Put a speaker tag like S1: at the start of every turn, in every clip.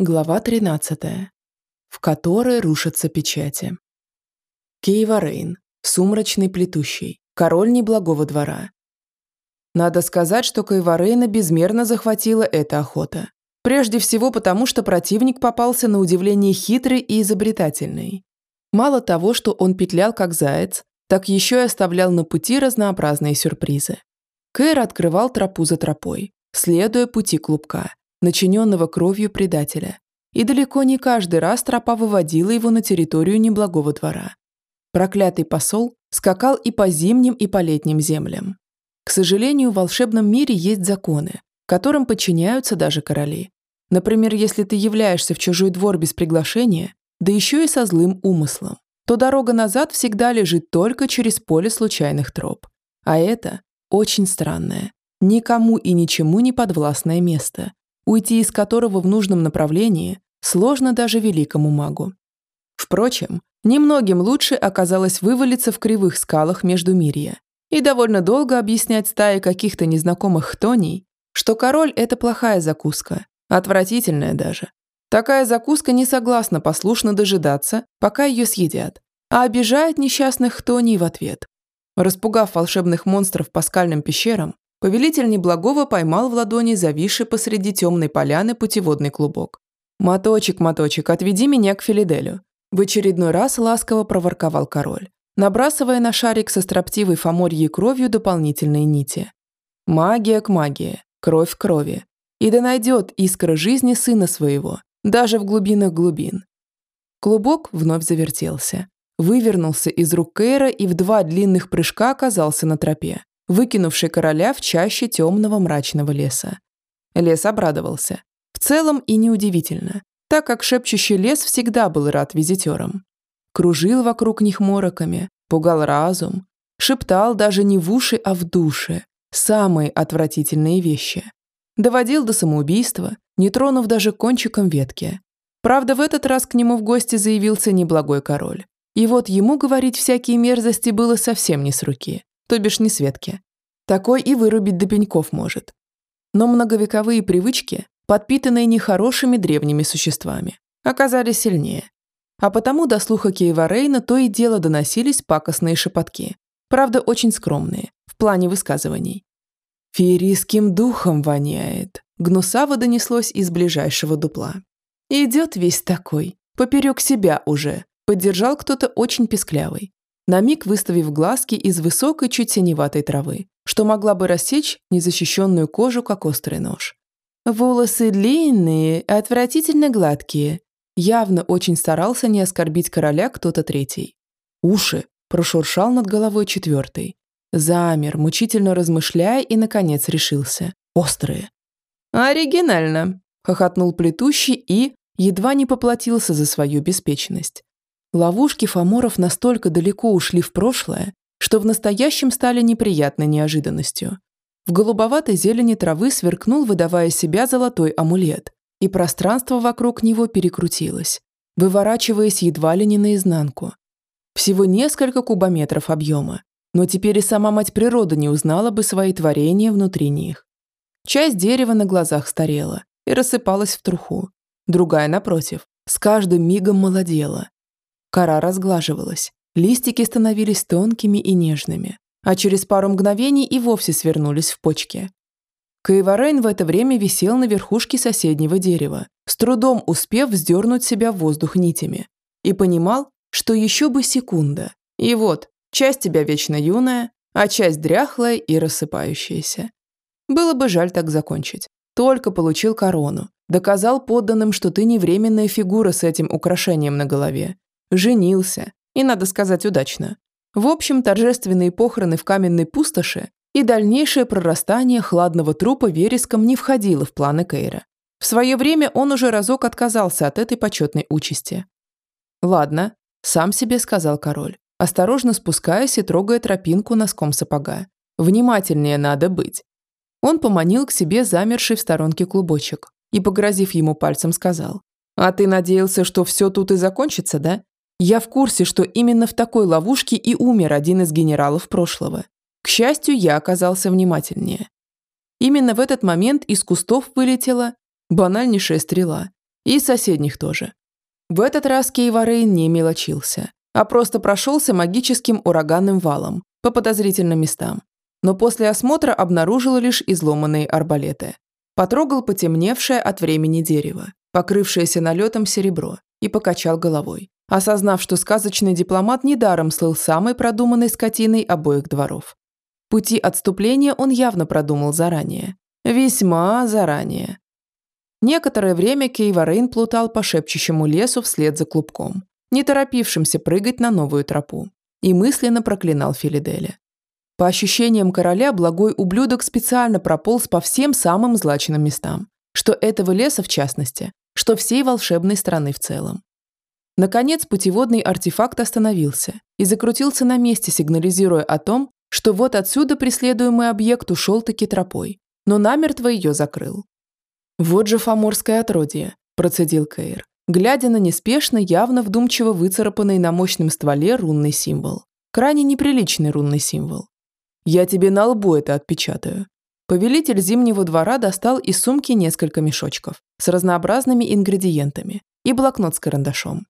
S1: Глава 13. В которой рушатся печати. Кейварейн, сумрачный плетущий, король неблагого двора. Надо сказать, что Кайварейна безмерно захватила эта охота. Прежде всего потому, что противник попался на удивление хитрый и изобретательный. Мало того, что он петлял как заяц, так еще и оставлял на пути разнообразные сюрпризы. Кэр открывал тропу за тропой, следуя пути клубка – начиненного кровью предателя. И далеко не каждый раз тропа выводила его на территорию неблагого двора. Проклятый посол скакал и по зимним, и по летним землям. К сожалению, в волшебном мире есть законы, которым подчиняются даже короли. Например, если ты являешься в чужой двор без приглашения, да еще и со злым умыслом, то дорога назад всегда лежит только через поле случайных троп. А это очень странное, никому и ничему не подвластное место, уйти из которого в нужном направлении сложно даже великому магу. Впрочем, немногим лучше оказалось вывалиться в кривых скалах между мирья и довольно долго объяснять стае каких-то незнакомых хтоней, что король – это плохая закуска, отвратительная даже. Такая закуска не согласна послушно дожидаться, пока ее съедят, а обижает несчастных хтоней в ответ. Распугав волшебных монстров по скальным пещерам, Повелитель неблагого поймал в ладони зависший посреди темной поляны путеводный клубок. «Моточек, моточек, отведи меня к Филиделю», в очередной раз ласково проворковал король, набрасывая на шарик со строптивой фоморьей кровью дополнительные нити. Магия к магии, кровь к крови. И да найдет искра жизни сына своего, даже в глубинах глубин. Клубок вновь завертелся, вывернулся из рук Кейра и в два длинных прыжка оказался на тропе выкинувший короля в чаще темного мрачного леса. Лес обрадовался. В целом и неудивительно, так как шепчущий лес всегда был рад визитерам. Кружил вокруг них мороками, пугал разум, шептал даже не в уши, а в душе самые отвратительные вещи. Доводил до самоубийства, не тронув даже кончиком ветки. Правда, в этот раз к нему в гости заявился неблагой король. И вот ему говорить всякие мерзости было совсем не с руки то бишь не Светке. Такой и вырубить до пеньков может. Но многовековые привычки, подпитанные нехорошими древними существами, оказались сильнее. А потому до слуха Киева Рейна то и дело доносились пакостные шепотки, правда очень скромные, в плане высказываний. «Феерийским духом воняет», — гнусаво донеслось из ближайшего дупла. «Идет весь такой, поперек себя уже», — поддержал кто-то очень песклявый на миг выставив глазки из высокой, чуть синеватой травы, что могла бы рассечь незащищенную кожу, как острый нож. Волосы длинные, отвратительно гладкие. Явно очень старался не оскорбить короля кто-то третий. Уши прошуршал над головой четвертый. Замер, мучительно размышляя и, наконец, решился. Острые. «Оригинально», – хохотнул плетущий и едва не поплатился за свою беспечность. Ловушки фаморов настолько далеко ушли в прошлое, что в настоящем стали неприятной неожиданностью. В голубоватой зелени травы сверкнул, выдавая себя золотой амулет, и пространство вокруг него перекрутилось, выворачиваясь едва ли не наизнанку. Всего несколько кубометров объема, но теперь и сама мать природа не узнала бы свои творения внутри них. Часть дерева на глазах старела и рассыпалась в труху, другая, напротив, с каждым мигом молодела, Кора разглаживалась, листики становились тонкими и нежными, а через пару мгновений и вовсе свернулись в почки. Каеварейн в это время висел на верхушке соседнего дерева, с трудом успев вздернуть себя в воздух нитями, и понимал, что еще бы секунда. И вот, часть тебя вечно юная, а часть дряхлая и рассыпающаяся. Было бы жаль так закончить. Только получил корону, доказал подданным, что ты не временная фигура с этим украшением на голове, женился, и, надо сказать, удачно. В общем, торжественные похороны в каменной пустоши и дальнейшее прорастание хладного трупа вереском не входило в планы Кейра. В свое время он уже разок отказался от этой почетной участи. «Ладно», – сам себе сказал король, осторожно спускаясь и трогая тропинку носком сапога. «Внимательнее надо быть». Он поманил к себе замерший в сторонке клубочек и, погрозив ему пальцем, сказал, «А ты надеялся, что все тут и закончится, да? Я в курсе, что именно в такой ловушке и умер один из генералов прошлого. К счастью, я оказался внимательнее. Именно в этот момент из кустов вылетела банальнейшая стрела И соседних тоже. В этот раз Кейварейн не мелочился, а просто прошелся магическим ураганным валом по подозрительным местам. Но после осмотра обнаружил лишь изломанные арбалеты. Потрогал потемневшее от времени дерево, покрывшееся налетом серебро, и покачал головой, осознав, что сказочный дипломат недаром слыл самой продуманной скотиной обоих дворов. Пути отступления он явно продумал заранее. Весьма заранее. Некоторое время Кейварейн плутал по шепчущему лесу вслед за клубком, не торопившимся прыгать на новую тропу, и мысленно проклинал Филиделя. По ощущениям короля, благой ублюдок специально прополз по всем самым злачным местам, что этого леса в частности, что всей волшебной страны в целом. Наконец, путеводный артефакт остановился и закрутился на месте, сигнализируя о том, что вот отсюда преследуемый объект ушел таки тропой, но намертво ее закрыл. «Вот же фаморское отродье», – процедил Кейр, глядя на неспешно, явно вдумчиво выцарапанный на мощном стволе рунный символ. Крайне неприличный рунный символ. «Я тебе на лбу это отпечатаю». Повелитель Зимнего двора достал из сумки несколько мешочков с разнообразными ингредиентами и блокнот с карандашом.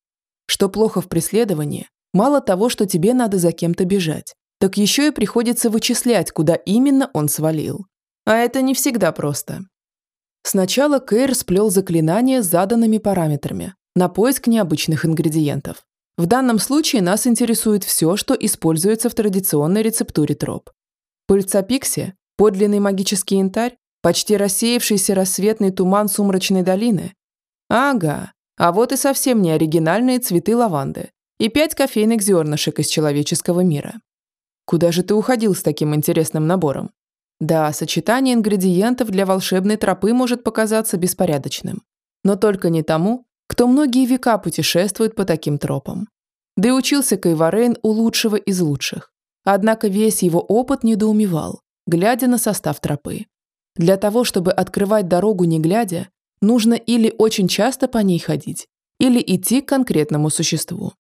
S1: Что плохо в преследовании, мало того, что тебе надо за кем-то бежать, так еще и приходится вычислять, куда именно он свалил. А это не всегда просто. Сначала Кейр сплел заклинание с заданными параметрами на поиск необычных ингредиентов. В данном случае нас интересует все, что используется в традиционной рецептуре троп. Пыльца пикси, подлинный магический янтарь, почти рассеявшийся рассветный туман сумрачной долины. Ага, а вот и совсем не оригинальные цветы лаванды и пять кофейных зернышек из человеческого мира. Куда же ты уходил с таким интересным набором? Да, сочетание ингредиентов для волшебной тропы может показаться беспорядочным, но только не тому, кто многие века путешествует по таким тропам. Да и учился Кайварейн у лучшего из лучших. Однако весь его опыт недоумевал, глядя на состав тропы. Для того, чтобы открывать дорогу не глядя, нужно или очень часто по ней ходить, или идти к конкретному существу,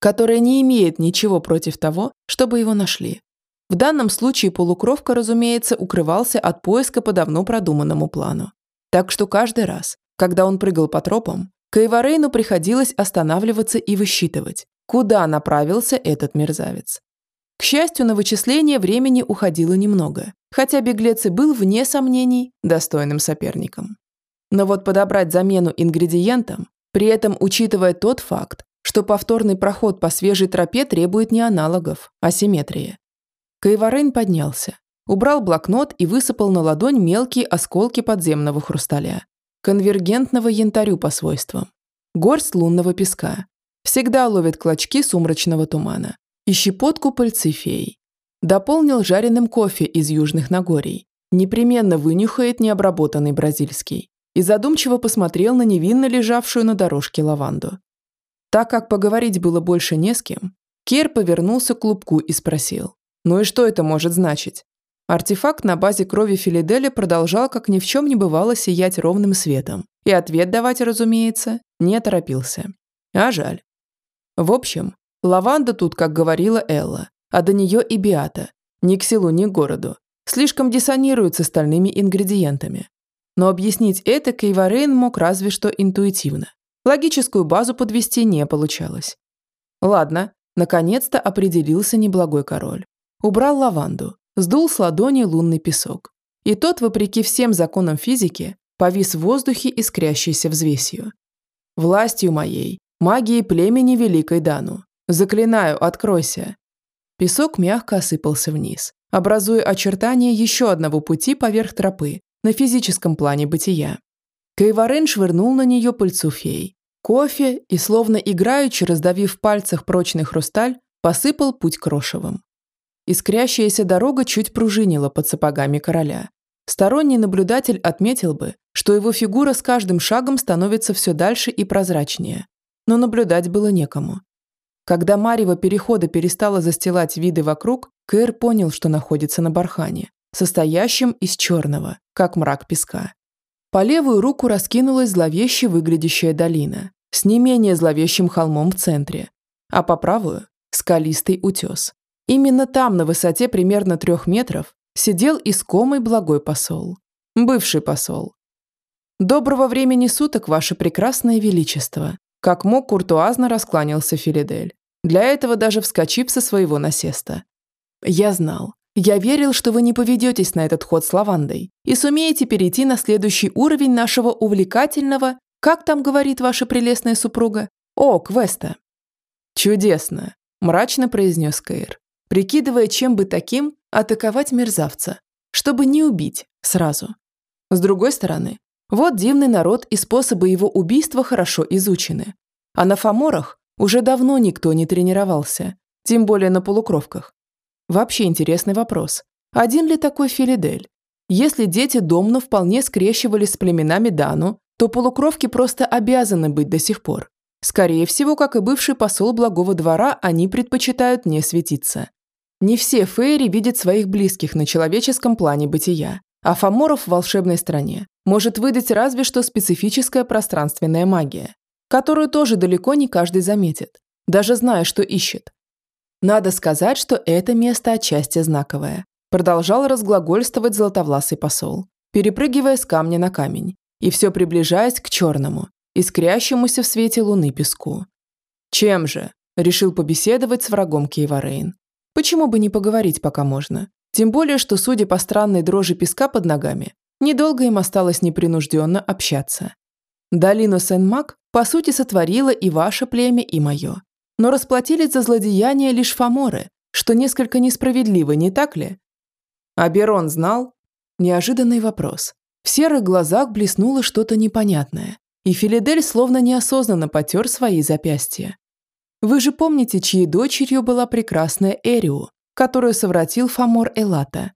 S1: которое не имеет ничего против того, чтобы его нашли. В данном случае полукровка, разумеется, укрывался от поиска по давно продуманному плану. Так что каждый раз, когда он прыгал по тропам, Кайварейну приходилось останавливаться и высчитывать, куда направился этот мерзавец. К счастью, на вычисление времени уходило немного, хотя беглец и был, вне сомнений, достойным соперником. Но вот подобрать замену ингредиентам, при этом учитывая тот факт, что повторный проход по свежей тропе требует не аналогов, а симметрии, Кайварейн поднялся, убрал блокнот и высыпал на ладонь мелкие осколки подземного хрусталя, конвергентного янтарю по свойствам, горсть лунного песка, всегда ловит клочки сумрачного тумана и щепотку пыльцы феи. Дополнил жареным кофе из южных Нагорий, непременно вынюхает необработанный бразильский и задумчиво посмотрел на невинно лежавшую на дорожке лаванду. Так как поговорить было больше не с кем, Кер повернулся к клубку и спросил. Ну и что это может значить? Артефакт на базе крови Филиделя продолжал, как ни в чем не бывало, сиять ровным светом. И ответ давать, разумеется, не торопился. А жаль. В общем, лаванда тут, как говорила Элла, а до нее и Биата. Ни к селу, ни к городу. Слишком диссонируют с остальными ингредиентами. Но объяснить это Кейварейн мог разве что интуитивно. Логическую базу подвести не получалось. Ладно, наконец-то определился неблагой король. Убрал лаванду, сдул с ладони лунный песок. И тот, вопреки всем законам физики, повис в воздухе искрящейся взвесью. «Властью моей, магией племени Великой Дану, заклинаю, откройся!» Песок мягко осыпался вниз, образуя очертания еще одного пути поверх тропы на физическом плане бытия. Кайварен швырнул на нее пыльцу фей. Кофе и, словно играючи, раздавив в пальцах прочный хрусталь, посыпал путь крошевым. Искрящаяся дорога чуть пружинила под сапогами короля. Сторонний наблюдатель отметил бы, что его фигура с каждым шагом становится все дальше и прозрачнее. Но наблюдать было некому. Когда Марева перехода перестала застилать виды вокруг, Кэр понял, что находится на бархане, состоящем из черного, как мрак песка. По левую руку раскинулась зловеще выглядящая долина с не менее зловещим холмом в центре, а по правую – скалистый утес. Именно там, на высоте примерно трех метров, сидел искомый благой посол. Бывший посол. «Доброго времени суток, ваше прекрасное величество!» Как мог, куртуазно раскланялся Филидель, для этого даже вскочив со своего насеста. «Я знал. Я верил, что вы не поведетесь на этот ход с лавандой и сумеете перейти на следующий уровень нашего увлекательного, как там говорит ваша прелестная супруга, о, квеста». «Чудесно», – мрачно произнес Кейр, прикидывая, чем бы таким атаковать мерзавца, чтобы не убить сразу. С другой стороны, вот дивный народ и способы его убийства хорошо изучены. А на фаморах уже давно никто не тренировался, тем более на полукровках. Вообще интересный вопрос. Один ли такой Филидель? Если дети Домну вполне скрещивались с племенами Дану, то полукровки просто обязаны быть до сих пор. Скорее всего, как и бывший посол благого двора, они предпочитают не светиться. Не все фейри видят своих близких на человеческом плане бытия, а фаморов в волшебной стране может выдать разве что специфическая пространственная магия, которую тоже далеко не каждый заметит, даже зная, что ищет. Надо сказать, что это место отчасти знаковое, продолжал разглагольствовать золотовласый посол, перепрыгивая с камня на камень и все приближаясь к черному, искрящемуся в свете луны песку. Чем же? Решил побеседовать с врагом Кейварейн. Почему бы не поговорить, пока можно? Тем более, что, судя по странной дрожи песка под ногами, Недолго им осталось непринужденно общаться. Долину Сен-Мак, по сути, сотворила и ваше племя, и мое. Но расплатились за злодеяние лишь фаморы, что несколько несправедливо, не так ли? А Берон знал? Неожиданный вопрос. В серых глазах блеснуло что-то непонятное, и Филидель словно неосознанно потер свои запястья. Вы же помните, чьей дочерью была прекрасная Эриу, которую совратил Фамор Элата?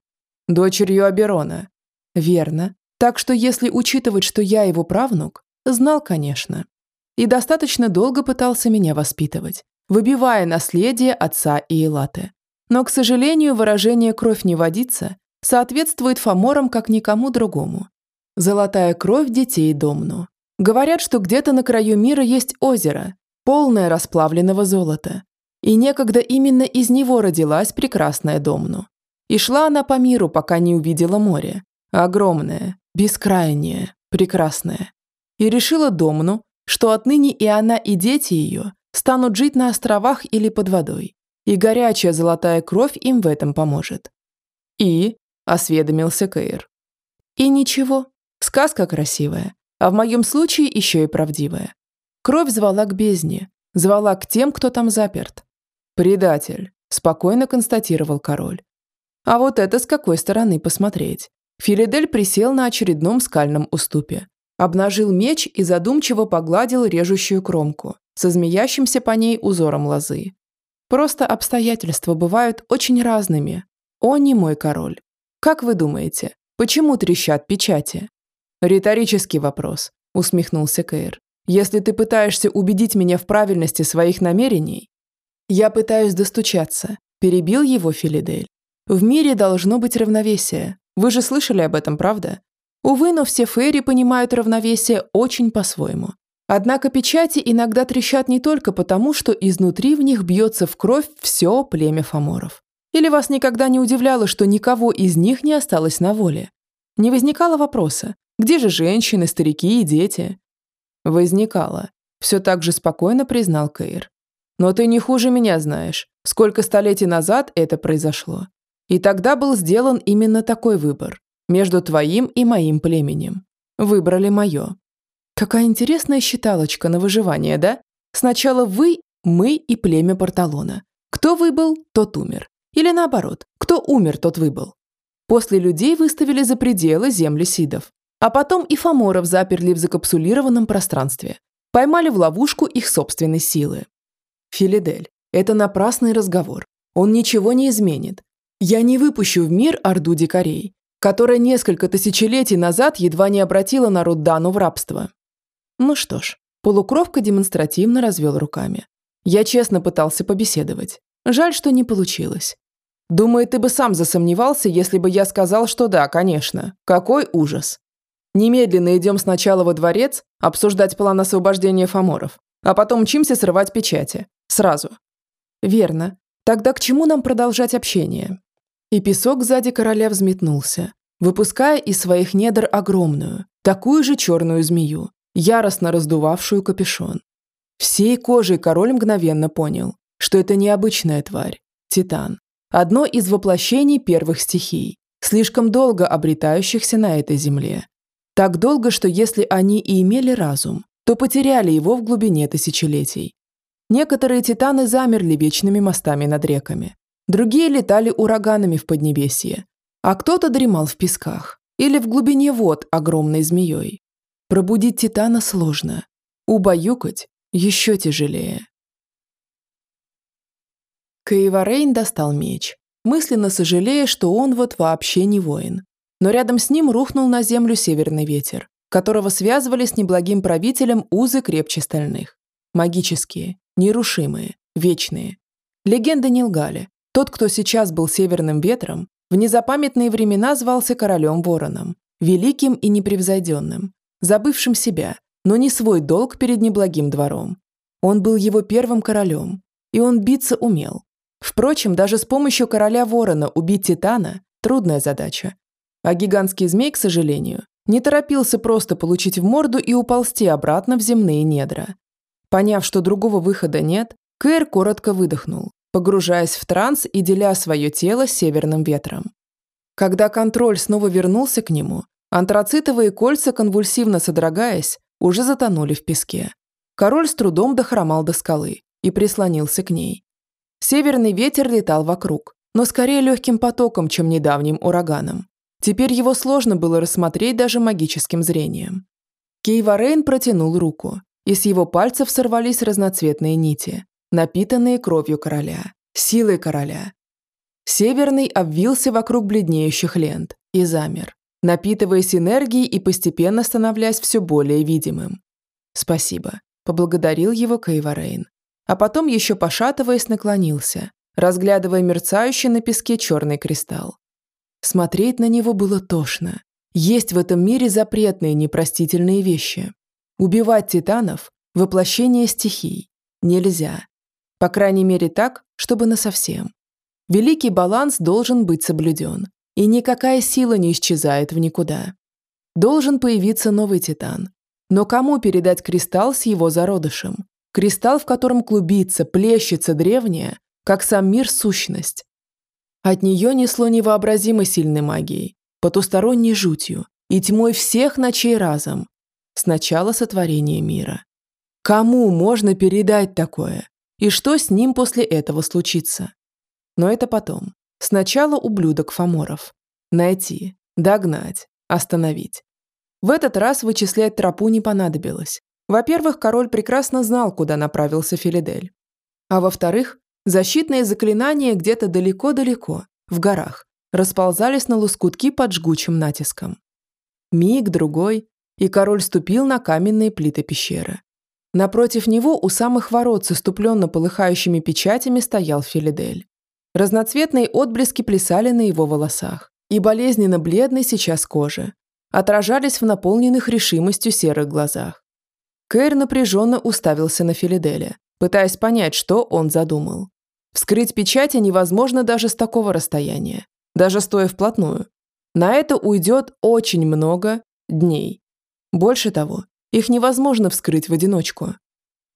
S1: Дочерью Аберона, Верно. Так что если учитывать, что я его правнук, знал, конечно. И достаточно долго пытался меня воспитывать, выбивая наследие отца и Элаты. Но, к сожалению, выражение «кровь не водится» соответствует фаморам как никому другому. Золотая кровь детей Домну. Говорят, что где-то на краю мира есть озеро, полное расплавленного золота. И некогда именно из него родилась прекрасная Домну. И шла она по миру, пока не увидела море, Огромная, бескрайняя, прекрасная. И решила Домну, что отныне и она, и дети ее станут жить на островах или под водой. И горячая золотая кровь им в этом поможет. И, осведомился Кейр. И ничего, сказка красивая, а в моем случае еще и правдивая. Кровь звала к бездне, звала к тем, кто там заперт. «Предатель», – спокойно констатировал король. А вот это с какой стороны посмотреть. Филидель присел на очередном скальном уступе, обнажил меч и задумчиво погладил режущую кромку со змеящимся по ней узором лозы. Просто обстоятельства бывают очень разными. О, не мой король. Как вы думаете, почему трещат печати? Риторический вопрос, усмехнулся Кейр. Если ты пытаешься убедить меня в правильности своих намерений, я пытаюсь достучаться, перебил его Филидель. В мире должно быть равновесие, вы же слышали об этом, правда? Увы, но все фейри понимают равновесие очень по-своему. Однако печати иногда трещат не только потому, что изнутри в них бьется в кровь все племя фаморов. Или вас никогда не удивляло, что никого из них не осталось на воле? Не возникало вопроса, где же женщины, старики и дети? Возникало. Все так же спокойно признал Кейр. Но ты не хуже меня знаешь, сколько столетий назад это произошло. И тогда был сделан именно такой выбор между твоим и моим племенем. Выбрали мое. Какая интересная считалочка на выживание, да? Сначала вы, мы и племя Порталона. Кто выбыл, тот умер. Или наоборот, кто умер, тот выбыл. После людей выставили за пределы земли сидов. А потом и фаморов заперли в закапсулированном пространстве. Поймали в ловушку их собственной силы. Филидель, это напрасный разговор. Он ничего не изменит. Я не выпущу в мир орду дикарей, которая несколько тысячелетий назад едва не обратила народ Дану в рабство. Ну что ж, полукровка демонстративно развел руками. Я честно пытался побеседовать. Жаль, что не получилось. Думаю, ты бы сам засомневался, если бы я сказал, что да, конечно. Какой ужас. Немедленно идем сначала во дворец, обсуждать план освобождения фаморов, а потом мчимся срывать печати. Сразу. Верно. Тогда к чему нам продолжать общение? И песок сзади короля взметнулся, выпуская из своих недр огромную, такую же черную змею, яростно раздувавшую капюшон. Всей кожей король мгновенно понял, что это необычная тварь, Титан, одно из воплощений первых стихий, слишком долго обретающихся на этой земле. Так долго, что если они и имели разум, то потеряли его в глубине тысячелетий. Некоторые титаны замерли вечными мостами над реками, другие летали ураганами в Поднебесье, а кто-то дремал в песках или в глубине вод огромной змеей. Пробудить титана сложно, убаюкать еще тяжелее. Каеварейн достал меч, мысленно сожалея, что он вот вообще не воин. Но рядом с ним рухнул на землю северный ветер, которого связывали с неблагим правителем узы крепче стальных. Магические, нерушимые, вечные. Легенды не лгали. Тот, кто сейчас был северным ветром, в незапамятные времена звался королем Вороном, великим и непревзойденным, забывшим себя, но не свой долг перед неблагим двором. Он был его первым королем, и он биться умел. Впрочем, даже с помощью короля Ворона убить Титана – трудная задача. А гигантский змей, к сожалению, не торопился просто получить в морду и уползти обратно в земные недра. Поняв, что другого выхода нет, Кэр коротко выдохнул, погружаясь в транс и деля свое тело северным ветром. Когда контроль снова вернулся к нему, антрацитовые кольца, конвульсивно содрогаясь, уже затонули в песке. Король с трудом дохромал до скалы и прислонился к ней. Северный ветер летал вокруг, но скорее легким потоком, чем недавним ураганом. Теперь его сложно было рассмотреть даже магическим зрением. Кейварейн протянул руку, и с его пальцев сорвались разноцветные нити, напитанные кровью короля, силой короля. Северный обвился вокруг бледнеющих лент и замер, напитываясь энергией и постепенно становляясь все более видимым. «Спасибо», – поблагодарил его Кейварейн, а потом еще пошатываясь наклонился, разглядывая мерцающий на песке черный кристалл. Смотреть на него было тошно. Есть в этом мире запретные непростительные вещи. Убивать титанов – воплощение стихий. Нельзя. По крайней мере так, чтобы насовсем. Великий баланс должен быть соблюден, и никакая сила не исчезает в никуда. Должен появиться новый титан. Но кому передать кристалл с его зародышем? Кристалл, в котором клубится, плещется древняя, как сам мир сущность, от нее несло невообразимо сильной магией, потусторонней жутью и тьмой всех ночей разом. С начала сотворения мира. Кому можно передать такое? И что с ним после этого случится? Но это потом. Сначала ублюдок Фоморов. Найти, догнать, остановить. В этот раз вычислять тропу не понадобилось. Во-первых, король прекрасно знал, куда направился Филидель. А во-вторых, Защитные заклинания где-то далеко-далеко, в горах, расползались на лоскутки под жгучим натиском. Миг, другой, и король ступил на каменные плиты пещеры. Напротив него у самых ворот с иступленно полыхающими печатями стоял Филидель. Разноцветные отблески плясали на его волосах, и болезненно бледной сейчас кожи отражались в наполненных решимостью серых глазах. Кэр напряженно уставился на Филиделя, пытаясь понять, что он задумал. Вскрыть печати невозможно даже с такого расстояния, даже стоя вплотную. На это уйдет очень много дней. Больше того, их невозможно вскрыть в одиночку.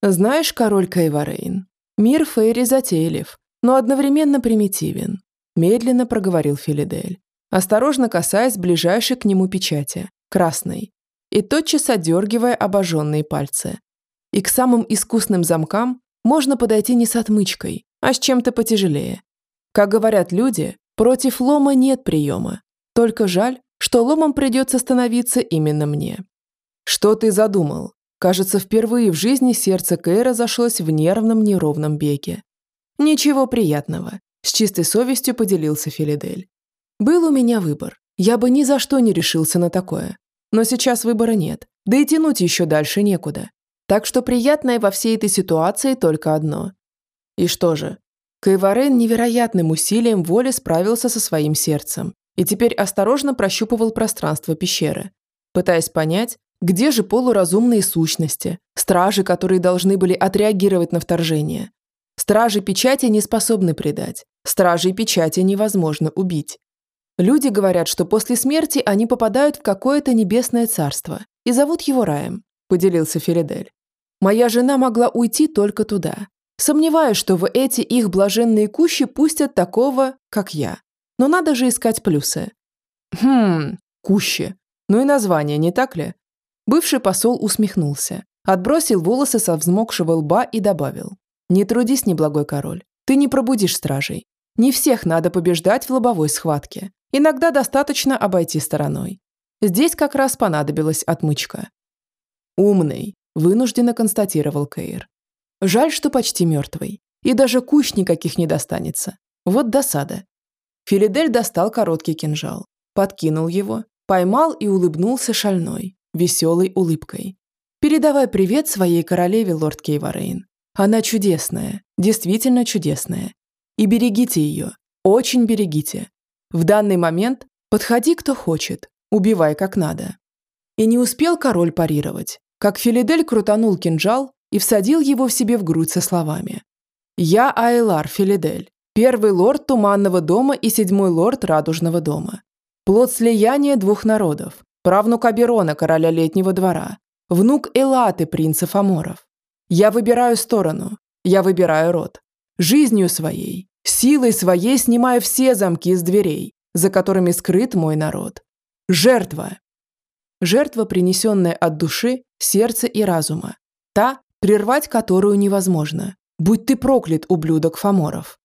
S1: Знаешь, король Кайварейн, мир Фейри затейлив, но одновременно примитивен, медленно проговорил Филидель, осторожно касаясь ближайшей к нему печати, красной, и тотчас отдергивая обожженные пальцы, и к самым искусным замкам можно подойти не с отмычкой, а с чем-то потяжелее. Как говорят люди, против лома нет приема. Только жаль, что ломом придется становиться именно мне. Что ты задумал? Кажется, впервые в жизни сердце Кэра зашлось в нервном неровном беге. Ничего приятного, с чистой совестью поделился Филидель. Был у меня выбор. Я бы ни за что не решился на такое. Но сейчас выбора нет, да и тянуть еще дальше некуда. Так что приятное во всей этой ситуации только одно. И что же? Кайварен невероятным усилием воли справился со своим сердцем и теперь осторожно прощупывал пространство пещеры, пытаясь понять, где же полуразумные сущности, стражи, которые должны были отреагировать на вторжение. Стражи печати не способны предать, стражей печати невозможно убить. Люди говорят, что после смерти они попадают в какое-то небесное царство и зовут его раем, поделился Феридель. Моя жена могла уйти только туда. Сомневаюсь, что в эти их блаженные кущи пустят такого, как я. Но надо же искать плюсы. Хм, кущи. Ну и название, не так ли? Бывший посол усмехнулся, отбросил волосы со взмокшего лба и добавил. «Не трудись, неблагой король. Ты не пробудишь стражей. Не всех надо побеждать в лобовой схватке. Иногда достаточно обойти стороной. Здесь как раз понадобилась отмычка. «Умный», – вынужденно констатировал Кейр. «Жаль, что почти мертвый. И даже кущ никаких не достанется. Вот досада». Филидель достал короткий кинжал, подкинул его, поймал и улыбнулся шальной, веселой улыбкой. «Передавай привет своей королеве, лорд Кейварейн. Она чудесная, действительно чудесная. И берегите ее, очень берегите. В данный момент подходи кто хочет, убивай как надо. И не успел король парировать, как Филидель крутанул кинжал и всадил его в себе в грудь со словами. «Я Айлар Филидель, первый лорд Туманного дома и седьмой лорд Радужного дома. Плод слияния двух народов, правнук Аберона, короля Летнего двора, внук Элаты, принца Фаморов. Я выбираю сторону, я выбираю род. Жизнью своей, силой своей снимаю все замки с дверей, за которыми скрыт мой народ. Жертва. Жертва, принесенная от души, сердца и разума. Та, прервать которую невозможно. Будь ты проклят, ублюдок Фоморов.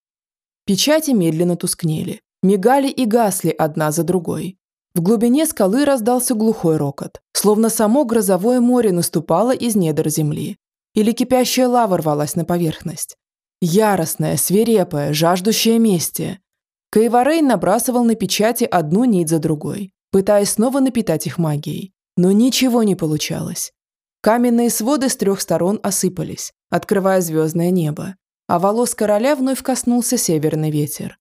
S1: Печати медленно тускнели, мигали и гасли одна за другой. В глубине скалы раздался глухой рокот, словно само грозовое море наступало из недр земли. Или кипящая лава рвалась на поверхность. Яростная, свирепая, жаждущая мести. Кайварейн набрасывал на печати одну нить за другой, пытаясь снова напитать их магией. Но ничего не получалось. Каменные своды с трех сторон осыпались, открывая звездное небо, а волос короля вновь коснулся северный ветер.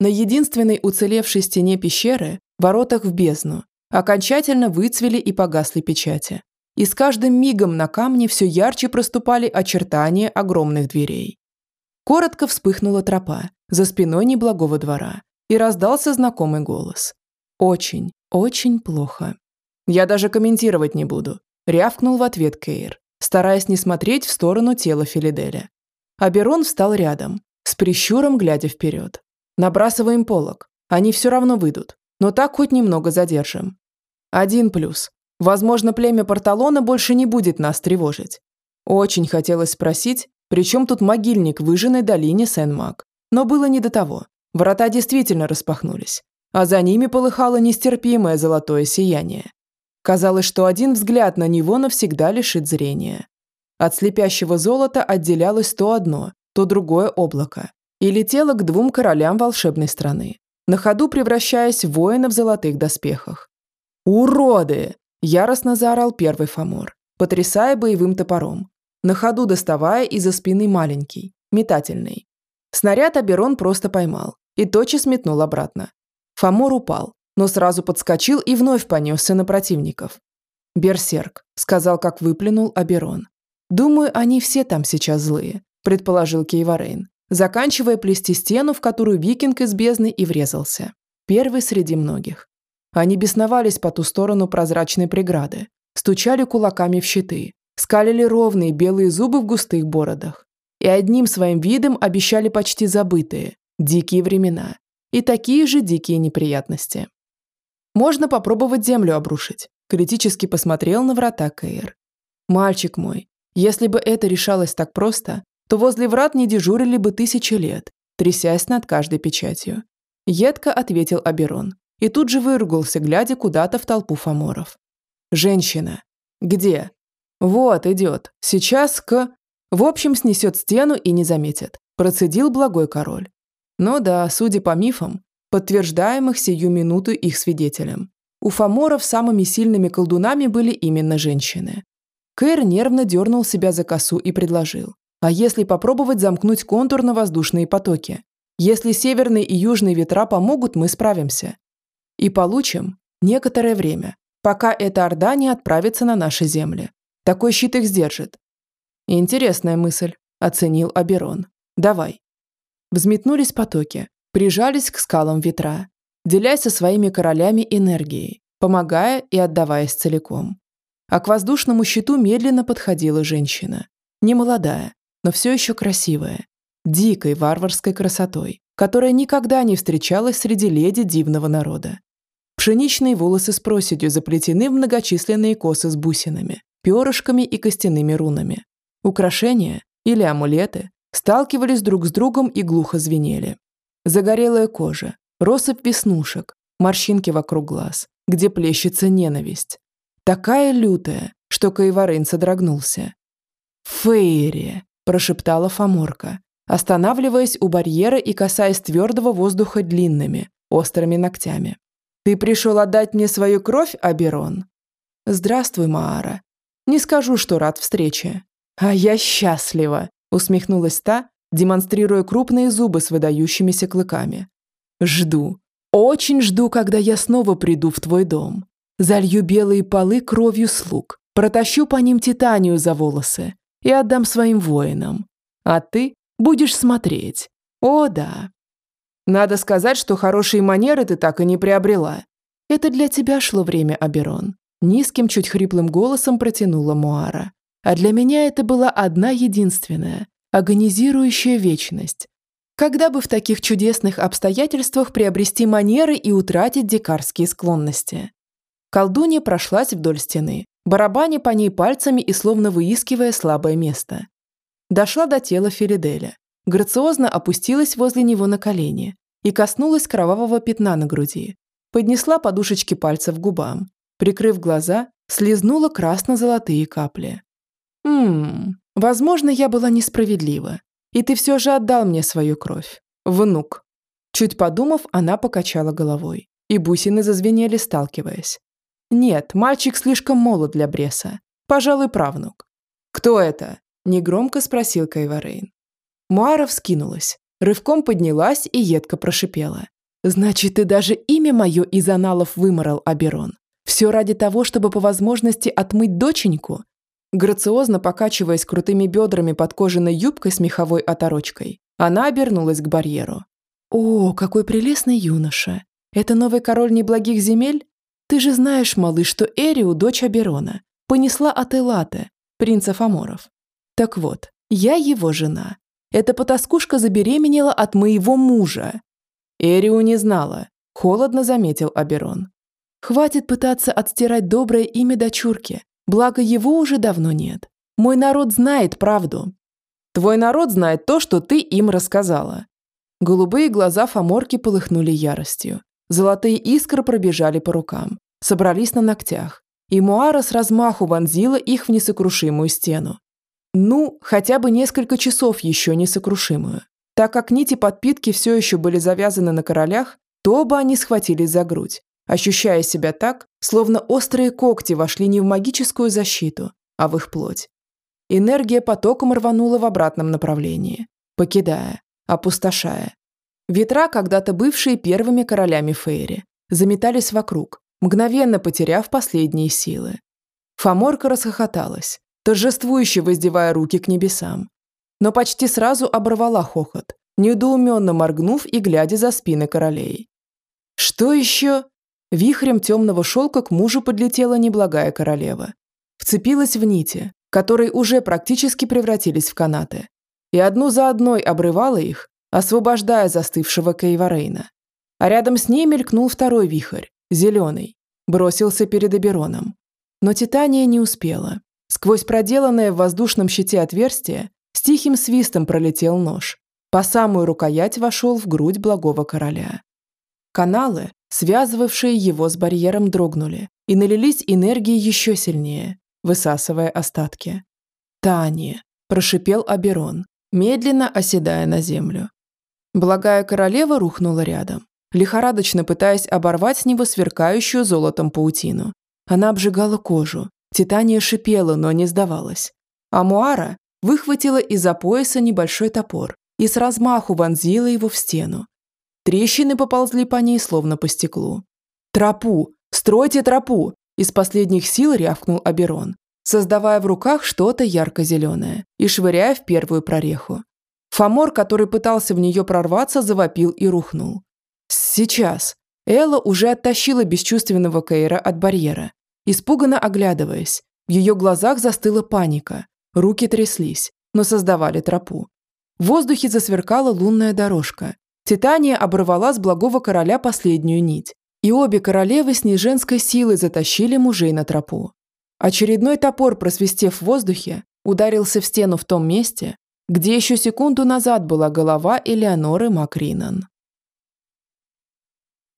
S1: На единственной уцелевшей стене пещеры, воротах в бездну, окончательно выцвели и погасли печати. И с каждым мигом на камне все ярче проступали очертания огромных дверей. Коротко вспыхнула тропа за спиной неблагого двора, и раздался знакомый голос. «Очень, очень плохо». «Я даже комментировать не буду», – рявкнул в ответ Кейр, стараясь не смотреть в сторону тела Филиделя. Аберон встал рядом, с прищуром глядя вперед. «Набрасываем полок. Они все равно выйдут, но так хоть немного задержим. Один плюс. Возможно, племя Порталона больше не будет нас тревожить. Очень хотелось спросить, причем тут могильник в выжженной долине Сен-Мак. Но было не до того. Врата действительно распахнулись, а за ними полыхало нестерпимое золотое сияние. Казалось, что один взгляд на него навсегда лишит зрения. От слепящего золота отделялось то одно, то другое облако и летело к двум королям волшебной страны, на ходу превращаясь в воина в золотых доспехах. «Уроды!» – яростно заорал первый Фомор, потрясая боевым топором, на ходу доставая из-за спины маленький, метательный. Снаряд Аберон просто поймал и тотчас метнул обратно. Фомор упал, но сразу подскочил и вновь понесся на противников. «Берсерк», — сказал, как выплюнул Аберон. «Думаю, они все там сейчас злые», — предположил Кейварейн, заканчивая плести стену, в которую викинг из бездны и врезался. Первый среди многих. Они бесновались по ту сторону прозрачной преграды, стучали кулаками в щиты, скалили ровные белые зубы в густых бородах и одним своим видом обещали почти забытые, дикие времена и такие же дикие неприятности. Можно попробовать землю обрушить, критически посмотрел на врата Кейр. Мальчик мой, если бы это решалось так просто, то возле врат не дежурили бы тысячи лет, трясясь над каждой печатью. Едко ответил Аберон и тут же выругался, глядя куда-то в толпу фаморов. «Женщина. Где?» «Вот, идет. Сейчас к...» В общем, снесет стену и не заметит. Процедил благой король. Но да, судя по мифам, подтверждаемых сию минуту их свидетелем, у фаморов самыми сильными колдунами были именно женщины. Кэр нервно дернул себя за косу и предложил. А если попробовать замкнуть контур на воздушные потоки? Если северные и южные ветра помогут, мы справимся. И получим некоторое время, пока эта орда не отправится на наши земли. Такой щит их сдержит. Интересная мысль, оценил Аберон. Давай. Взметнулись потоки, прижались к скалам ветра. делясь со своими королями энергией, помогая и отдаваясь целиком. А к воздушному щиту медленно подходила женщина. Не молодая, но все еще красивая, дикой варварской красотой, которая никогда не встречалась среди леди дивного народа. Пшеничные волосы с проседью заплетены в многочисленные косы с бусинами, перышками и костяными рунами. Украшения или амулеты сталкивались друг с другом и глухо звенели. Загорелая кожа, россыпь веснушек, морщинки вокруг глаз, где плещется ненависть. Такая лютая, что Каеварейн содрогнулся. «Фейри!» – прошептала Фоморка, останавливаясь у барьера и касаясь твердого воздуха длинными, острыми ногтями. «Ты пришел отдать мне свою кровь, Аберон?» «Здравствуй, Маара. Не скажу, что рад встрече». «А я счастлива!» – усмехнулась та, демонстрируя крупные зубы с выдающимися клыками. «Жду. Очень жду, когда я снова приду в твой дом. Залью белые полы кровью слуг, протащу по ним титанию за волосы и отдам своим воинам. А ты будешь смотреть. О, да. Надо сказать, что хорошие манеры ты так и не приобрела. Это для тебя шло время, Аберон. Низким, чуть хриплым голосом протянула Муара. А для меня это была одна единственная, агонизирующая вечность. Когда бы в таких чудесных обстоятельствах приобрести манеры и утратить дикарские склонности? Колдунья прошлась вдоль стены, барабаня по ней пальцами и словно выискивая слабое место. Дошла до тела Фериделя, грациозно опустилась возле него на колени и коснулась кровавого пятна на груди. Поднесла подушечки пальцев к губам, прикрыв глаза, слезнула красно-золотые капли. «Ммм, возможно, я была несправедлива, и ты все же отдал мне свою кровь. Внук». Чуть подумав, она покачала головой, и бусины зазвенели, сталкиваясь. Нет, мальчик слишком молод для Бреса. Пожалуй, правнук. «Кто это?» – негромко спросил Кайварейн. Муара вскинулась, рывком поднялась и едко прошипела. «Значит, ты даже имя мое из аналов выморал, Аберон. Все ради того, чтобы по возможности отмыть доченьку?» Грациозно покачиваясь крутыми бедрами под кожаной юбкой с меховой оторочкой, она обернулась к барьеру. «О, какой прелестный юноша! Это новый король неблагих земель? Ты же знаешь, малыш, что Эриу, дочь Аберона, понесла от Элаты, принца Фоморов. Так вот, я его жена. Эта потаскушка забеременела от моего мужа. Эриу не знала, холодно заметил Аберон. Хватит пытаться отстирать доброе имя дочурки, благо его уже давно нет. Мой народ знает правду. Твой народ знает то, что ты им рассказала. Голубые глаза Фоморки полыхнули яростью. Золотые искры пробежали по рукам, собрались на ногтях, и Муара с размаху вонзила их в несокрушимую стену. Ну, хотя бы несколько часов еще несокрушимую. Так как нити подпитки все еще были завязаны на королях, то оба они схватились за грудь, ощущая себя так, словно острые когти вошли не в магическую защиту, а в их плоть. Энергия потоком рванула в обратном направлении, покидая, опустошая, Ветра, когда-то бывшие первыми королями Фейри, заметались вокруг, мгновенно потеряв последние силы. Фоморка расхохоталась, торжествующе воздевая руки к небесам. Но почти сразу оборвала хохот, недоуменно моргнув и глядя за спины королей. «Что еще?» Вихрем темного шелка к мужу подлетела неблагая королева. Вцепилась в нити, которые уже практически превратились в канаты, и одну за одной обрывала их, освобождая застывшего Кейварейна. А рядом с ней мелькнул второй вихрь, зеленый, бросился перед Абероном. Но Титания не успела. Сквозь проделанное в воздушном щите отверстие с тихим свистом пролетел нож. По самую рукоять вошел в грудь благого короля. Каналы, связывавшие его с барьером, дрогнули и налились энергией еще сильнее, высасывая остатки. «Тани!» – прошипел Аберон, медленно оседая на землю. Благая королева рухнула рядом, лихорадочно пытаясь оборвать с него сверкающую золотом паутину. Она обжигала кожу, Титания шипела, но не сдавалась. А Муара выхватила из-за пояса небольшой топор и с размаху вонзила его в стену. Трещины поползли по ней, словно по стеклу. «Тропу! Стройте тропу!» Из последних сил рявкнул Аберон, создавая в руках что-то ярко-зеленое и швыряя в первую прореху. Фомор, который пытался в нее прорваться, завопил и рухнул. «Сейчас!» Элла уже оттащила бесчувственного Кейра от барьера, испуганно оглядываясь. В ее глазах застыла паника, руки тряслись, но создавали тропу. В воздухе засверкала лунная дорожка. Титания оборвала с благого короля последнюю нить, и обе королевы с неженской силой затащили мужей на тропу. Очередной топор, просвистев в воздухе, ударился в стену в том месте, где еще секунду назад была голова Элеоноры Макринан.